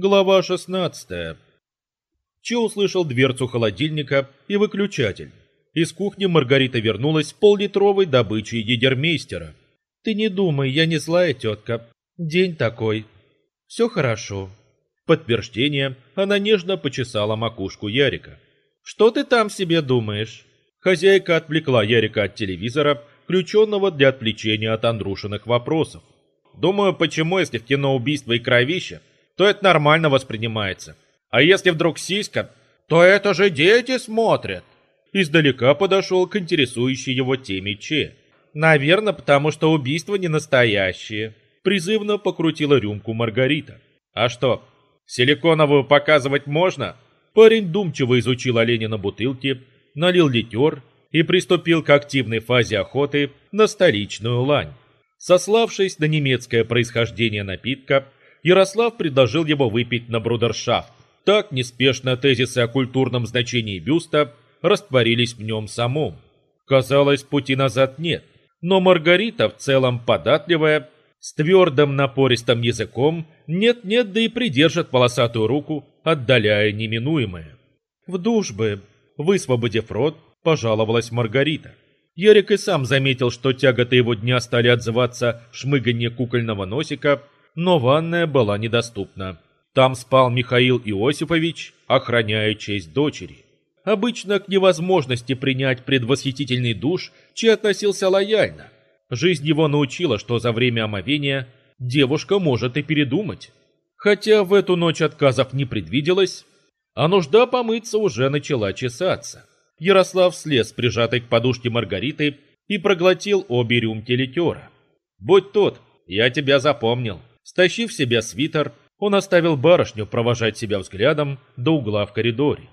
Глава 16. Че услышал дверцу холодильника и выключатель. Из кухни Маргарита вернулась с поллитровой добычей егермейстера. «Ты не думай, я не злая тетка. День такой. Все хорошо». подтверждение она нежно почесала макушку Ярика. «Что ты там себе думаешь?» Хозяйка отвлекла Ярика от телевизора, включенного для отвлечения от Андрушиных вопросов. «Думаю, почему, если в кино убийство и кровище, то это нормально воспринимается. А если вдруг сиська, то это же дети смотрят!» Издалека подошел к интересующей его теме Че. «Наверное, потому что убийства не настоящие». Призывно покрутила рюмку Маргарита. «А что, силиконовую показывать можно?» Парень думчиво изучил оленя на бутылке, налил литер и приступил к активной фазе охоты на столичную лань. Сославшись на немецкое происхождение напитка, Ярослав предложил его выпить на брудершафт. Так неспешно тезисы о культурном значении бюста растворились в нем самом. Казалось, пути назад нет. Но Маргарита, в целом податливая, с твердым напористым языком, нет-нет, да и придержит волосатую руку, отдаляя неминуемое. «В душ бы», высвободив рот, пожаловалась Маргарита. Ярик и сам заметил, что тяготы его дня стали отзываться шмыганье кукольного носика, но ванная была недоступна. Там спал Михаил Иосифович, охраняя честь дочери. Обычно к невозможности принять предвосхитительный душ Чи относился лояльно. Жизнь его научила, что за время омовения девушка может и передумать. Хотя в эту ночь отказов не предвиделось, а нужда помыться уже начала чесаться. Ярослав слез, прижатый к подушке Маргариты, и проглотил обе рюмки литера. «Будь тот, я тебя запомнил». Стащив себя свитер, он оставил барышню провожать себя взглядом до угла в коридоре.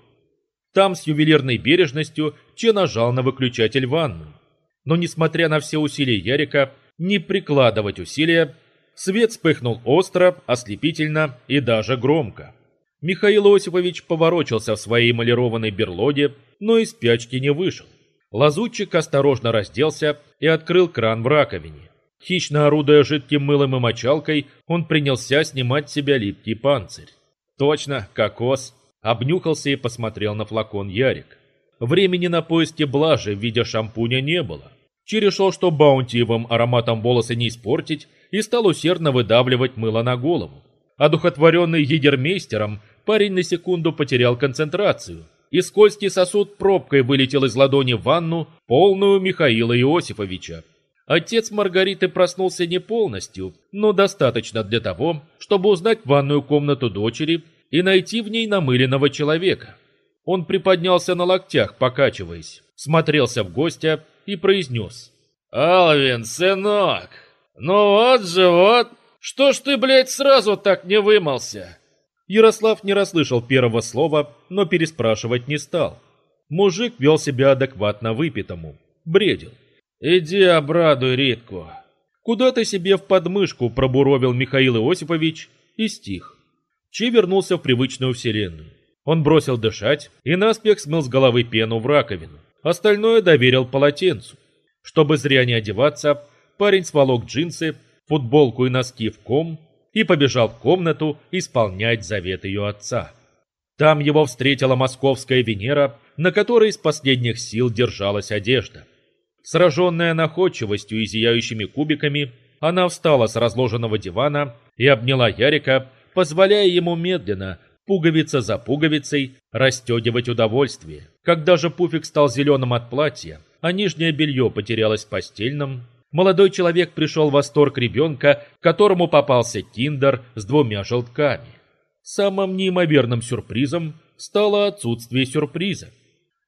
Там с ювелирной бережностью Че нажал на выключатель ванну. Но несмотря на все усилия Ярика, не прикладывать усилия, свет вспыхнул остро, ослепительно и даже громко. Михаил Осипович поворочился в своей эмалированной берлоге, но из спячки не вышел. Лазутчик осторожно разделся и открыл кран в раковине. Хищно орудуя жидким мылом и мочалкой, он принялся снимать с себя липкий панцирь. Точно, кокос. Обнюхался и посмотрел на флакон Ярик. Времени на поиски блажи в виде шампуня не было. Чи что баунтиевым ароматом волосы не испортить, и стал усердно выдавливать мыло на голову. Одухотворенный егермейстером, парень на секунду потерял концентрацию, и скользкий сосуд пробкой вылетел из ладони в ванну, полную Михаила Иосифовича. Отец Маргариты проснулся не полностью, но достаточно для того, чтобы узнать ванную комнату дочери и найти в ней намыленного человека. Он приподнялся на локтях, покачиваясь, смотрелся в гостя и произнес. «Алвин, сынок, ну вот же вот, что ж ты, блядь, сразу так не вымылся?» Ярослав не расслышал первого слова, но переспрашивать не стал. Мужик вел себя адекватно выпитому, бредил. «Иди обрадуй Ритку». Куда-то себе в подмышку пробуровил Михаил Иосифович и стих. Чи вернулся в привычную вселенную. Он бросил дышать и наспех смыл с головы пену в раковину. Остальное доверил полотенцу. Чтобы зря не одеваться, парень сволок джинсы, футболку и носки в ком и побежал в комнату исполнять завет ее отца. Там его встретила московская Венера, на которой из последних сил держалась одежда. Сраженная находчивостью и зияющими кубиками, она встала с разложенного дивана и обняла Ярика, позволяя ему медленно, пуговица за пуговицей, расстегивать удовольствие. Когда же пуфик стал зеленым от платья, а нижнее белье потерялось в постельном, молодой человек пришел в восторг ребенка, которому попался киндер с двумя желтками. Самым неимоверным сюрпризом стало отсутствие сюрприза.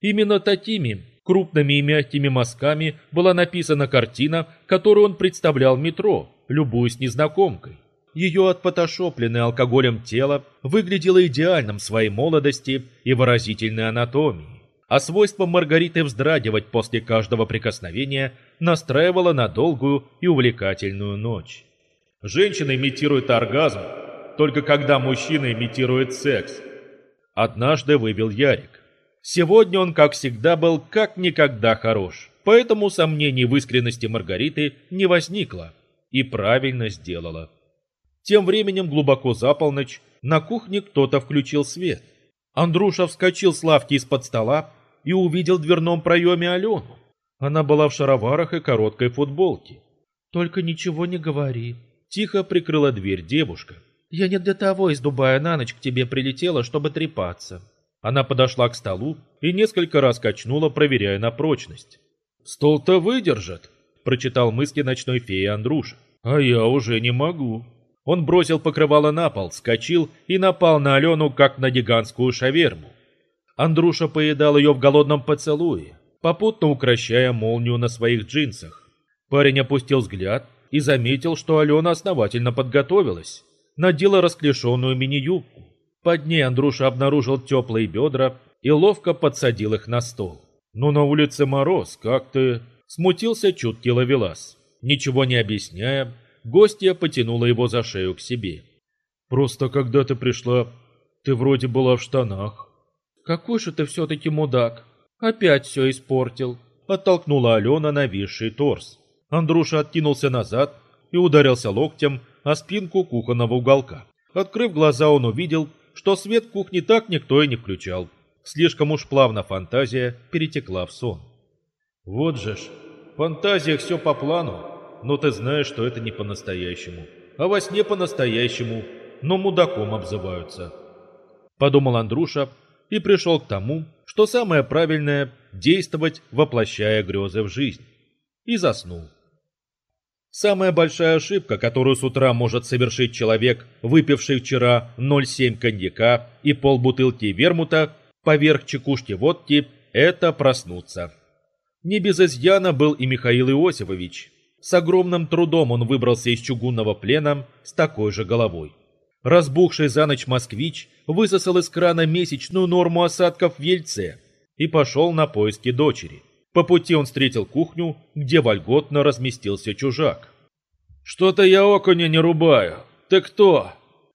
Именно такими крупными и мягкими мазками была написана картина, которую он представлял в метро, любуясь незнакомкой. Ее отпотошопленное алкоголем тело выглядело идеальным в своей молодости и выразительной анатомии. А свойство Маргариты вздрагивать после каждого прикосновения настраивало на долгую и увлекательную ночь. Женщина имитирует оргазм, только когда мужчина имитирует секс. Однажды вывел Ярик. Сегодня он, как всегда, был как никогда хорош, поэтому сомнений в искренности Маргариты не возникло. И правильно сделала. Тем временем глубоко за полночь на кухне кто-то включил свет. Андруша вскочил с лавки из-под стола и увидел в дверном проеме Алену. Она была в шароварах и короткой футболке. «Только ничего не говори», — тихо прикрыла дверь девушка. «Я не для того из Дубая на ночь к тебе прилетела, чтобы трепаться». Она подошла к столу и несколько раз качнула, проверяя на прочность. «Стол-то выдержит», — прочитал мысли ночной феи Андруша. «А я уже не могу». Он бросил покрывало на пол, вскочил и напал на Алену, как на гигантскую шаверму. Андруша поедал ее в голодном поцелуе, попутно укращая молнию на своих джинсах. Парень опустил взгляд и заметил, что Алена основательно подготовилась. Надела расклешенную мини-юбку. Под ней Андруша обнаружил теплые бедра и ловко подсадил их на стол. «Ну на улице мороз, как ты...» Смутился чуткий ловелас. Ничего не объясняя, гостья потянула его за шею к себе. «Просто когда ты пришла, ты вроде была в штанах». «Какой же ты все-таки мудак! Опять все испортил!» Оттолкнула Алена нависший торс. Андруша откинулся назад и ударился локтем о спинку кухонного уголка. Открыв глаза, он увидел, что свет в кухне так никто и не включал. Слишком уж плавно фантазия перетекла в сон. «Вот же ж, в фантазиях все по плану, но ты знаешь, что это не по-настоящему. А во сне по-настоящему, но мудаком обзываются». Подумал Андруша и пришел к тому, что самое правильное – действовать, воплощая грезы в жизнь. И заснул. Самая большая ошибка, которую с утра может совершить человек, выпивший вчера 0,7 коньяка и полбутылки вермута поверх чекушки водки, это проснуться. Не без изъяна был и Михаил Иосифович. С огромным трудом он выбрался из чугунного плена с такой же головой. Разбухший за ночь москвич высосал из крана месячную норму осадков в Ельце и пошел на поиски дочери. По пути он встретил кухню, где вольготно разместился чужак. «Что-то я окуня не рубаю. Ты кто?»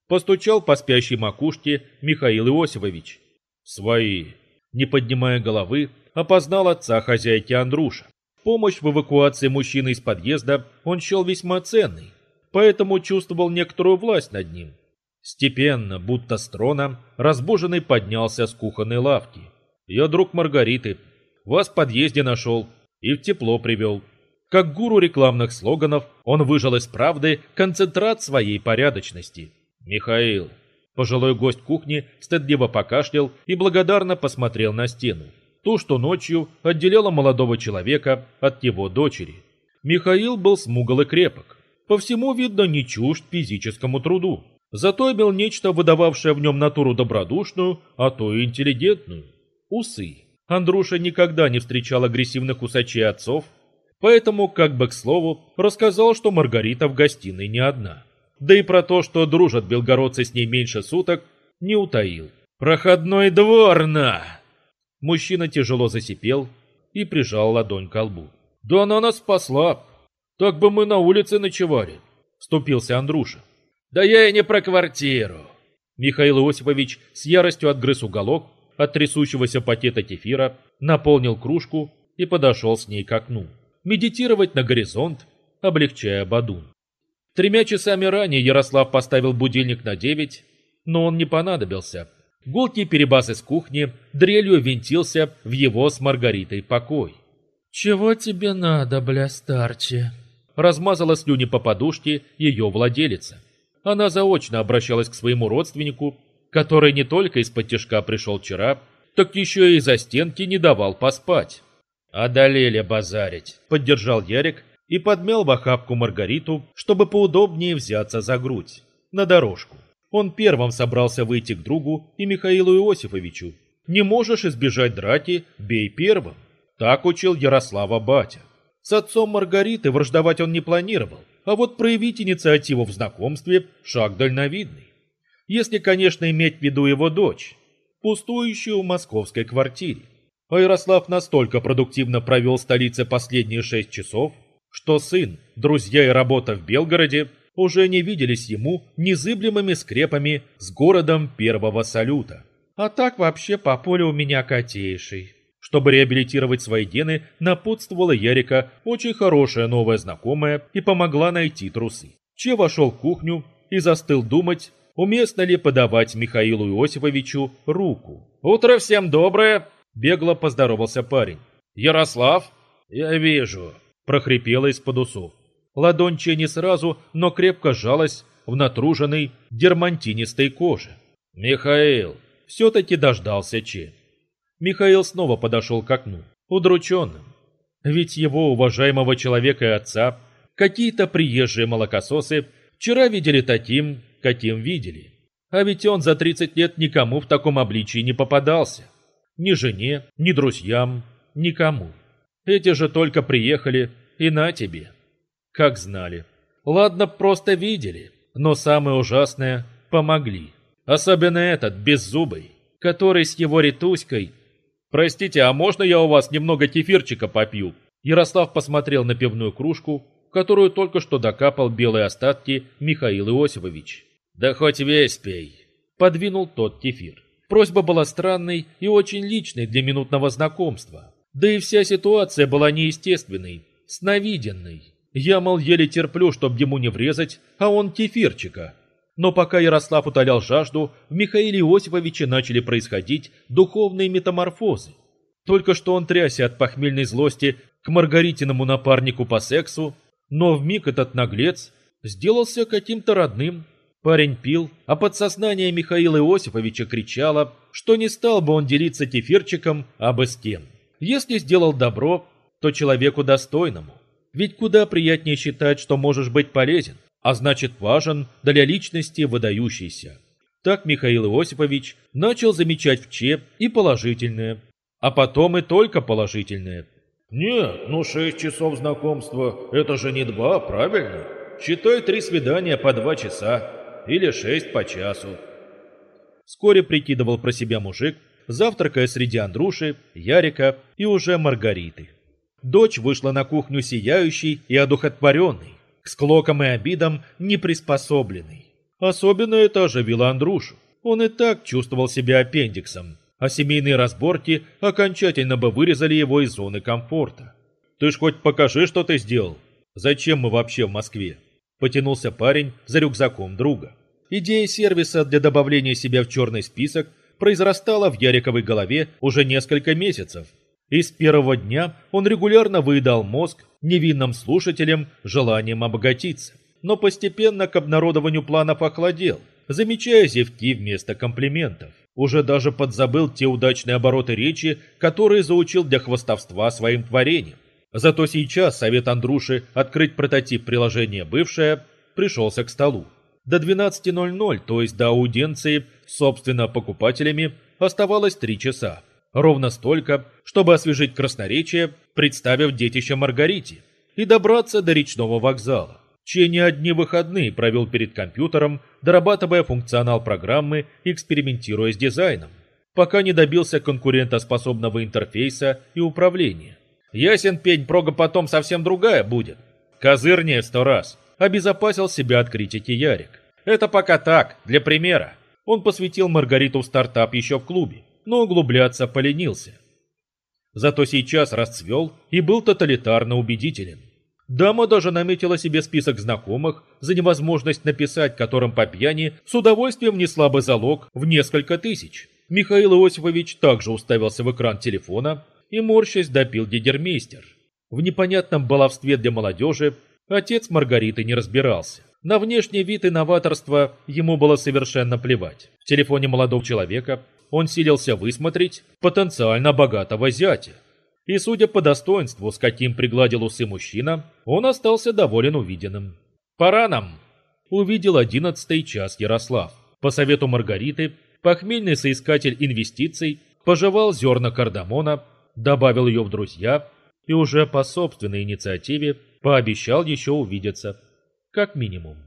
Постучал по спящей макушке Михаил Иосифович. «Свои». Не поднимая головы, опознал отца хозяйки Андруша. Помощь в эвакуации мужчины из подъезда он счел весьма ценной, поэтому чувствовал некоторую власть над ним. Степенно, будто с трона, разбуженный поднялся с кухонной лавки. «Я друг Маргариты, вас в подъезде нашел и в тепло привел. Как гуру рекламных слоганов, он выжил из правды концентрат своей порядочности. «Михаил». Пожилой гость кухни стыдливо покашлял и благодарно посмотрел на стену. Ту, что ночью отделяла молодого человека от его дочери. Михаил был смугл и крепок. По всему, видно, не чужд физическому труду. Зато имел нечто, выдававшее в нем натуру добродушную, а то и интеллигентную. Усы. Андруша никогда не встречал агрессивных усачей отцов, поэтому, как бы к слову, рассказал, что Маргарита в гостиной не одна. Да и про то, что дружат белгородцы с ней меньше суток, не утаил. «Проходной двор, на!» Мужчина тяжело засипел и прижал ладонь к лбу. «Да она нас спасла! Так бы мы на улице ночевали!» Вступился Андруша. «Да я и не про квартиру!» Михаил Иосифович с яростью отгрыз уголок, от трясущегося пакета кефира, наполнил кружку и подошел с ней к окну. Медитировать на горизонт, облегчая бадун. Тремя часами ранее Ярослав поставил будильник на девять, но он не понадобился. Гулкий перебас из кухни дрелью винтился в его с Маргаритой покой. «Чего тебе надо, бля, старче?» Размазала слюни по подушке ее владелица. Она заочно обращалась к своему родственнику который не только из-под тяжка пришел вчера, так еще и за стенки не давал поспать. «Одолели базарить», — поддержал Ярик и подмял в охапку Маргариту, чтобы поудобнее взяться за грудь, на дорожку. Он первым собрался выйти к другу и Михаилу Иосифовичу. «Не можешь избежать драки, бей первым». Так учил Ярослава батя. С отцом Маргариты враждовать он не планировал, а вот проявить инициативу в знакомстве – шаг дальновидный. Если, конечно, иметь в виду его дочь, пустующую в московской квартире. А Ярослав настолько продуктивно провел в столице последние шесть часов, что сын, друзья и работа в Белгороде уже не виделись ему незыблемыми скрепами с городом первого салюта. А так вообще по полю у меня котейший. Чтобы реабилитировать свои гены, напутствовала Ярика очень хорошая новая знакомая и помогла найти трусы. Че вошел в кухню и застыл думать, уместно ли подавать Михаилу Иосифовичу руку. «Утро всем доброе!» – бегло поздоровался парень. «Ярослав?» «Я вижу», – прохрипело из-под усов. Ладонь Че не сразу, но крепко сжалась в натруженной дермантинистой коже. «Михаил!» – все-таки дождался Че. Михаил снова подошел к окну, удрученным. Ведь его уважаемого человека и отца какие-то приезжие молокососы вчера видели таким, каким видели. А ведь он за 30 лет никому в таком обличии не попадался. Ни жене, ни друзьям, никому. Эти же только приехали, и на тебе. Как знали. Ладно, просто видели, но самое ужасное – помогли. Особенно этот, беззубый, который с его ретуськой «Простите, а можно я у вас немного кефирчика попью?» Ярослав посмотрел на пивную кружку, в которую только что докапал белые остатки Михаил Иосифович. «Да хоть весь пей!» – подвинул тот кефир. Просьба была странной и очень личной для минутного знакомства. Да и вся ситуация была неестественной, сновиденной. Я, мол, еле терплю, чтоб ему не врезать, а он кефирчика. Но пока Ярослав утолял жажду, в Михаиле Иосифовиче начали происходить духовные метаморфозы. Только что он трясся от похмельной злости к Маргаритиному напарнику по сексу, но вмиг этот наглец сделался каким-то родным. Парень пил, а подсознание Михаила Иосифовича кричало, что не стал бы он делиться кефирчиком абы с кем. Если сделал добро, то человеку достойному. Ведь куда приятнее считать, что можешь быть полезен, а значит важен для личности выдающийся. Так Михаил Иосифович начал замечать в ЧЕП и положительное, а потом и только положительное. «Нет, ну шесть часов знакомства – это же не два, правильно? Считай три свидания по два часа или шесть по часу». Вскоре прикидывал про себя мужик, завтракая среди Андруши, Ярика и уже Маргариты. Дочь вышла на кухню сияющей и одухотворенной, к склокам и обидам не приспособленный. Особенно это оживило Андрушу. Он и так чувствовал себя аппендиксом, а семейные разборки окончательно бы вырезали его из зоны комфорта. «Ты ж хоть покажи, что ты сделал. Зачем мы вообще в Москве?» Потянулся парень за рюкзаком друга. Идея сервиса для добавления себя в черный список произрастала в Яриковой голове уже несколько месяцев, и с первого дня он регулярно выедал мозг невинным слушателям желанием обогатиться. Но постепенно к обнародованию планов охладел, замечая зевки вместо комплиментов. Уже даже подзабыл те удачные обороты речи, которые заучил для хвостовства своим творением. Зато сейчас совет Андруши открыть прототип приложения «Бывшее» пришелся к столу. До 12.00, то есть до аудиенции, собственно, покупателями, оставалось три часа. Ровно столько, чтобы освежить красноречие, представив детище Маргарите, и добраться до речного вокзала, чьи не одни выходные провел перед компьютером, дорабатывая функционал программы и экспериментируя с дизайном, пока не добился конкурентоспособного интерфейса и управления. Ясен пень, прога потом совсем другая будет. Козырнее сто раз. Обезопасил себя от критики Ярик. Это пока так, для примера. Он посвятил Маргариту в стартап еще в клубе но углубляться поленился. Зато сейчас расцвел и был тоталитарно убедителен. Дама даже наметила себе список знакомых за невозможность написать, которым по пьяни с удовольствием внесла бы залог в несколько тысяч. Михаил Иосифович также уставился в экран телефона и, морщась, допил дедермейстер. В непонятном баловстве для молодежи отец Маргариты не разбирался. На внешний вид и новаторство ему было совершенно плевать. В телефоне молодого человека он силился высмотреть потенциально богатого зятя. И судя по достоинству, с каким пригладил усы мужчина, он остался доволен увиденным. «Пора нам!» Увидел одиннадцатый час Ярослав. По совету Маргариты, похмельный соискатель инвестиций пожевал зерна кардамона, добавил ее в друзья и уже по собственной инициативе пообещал еще увидеться. Как минимум.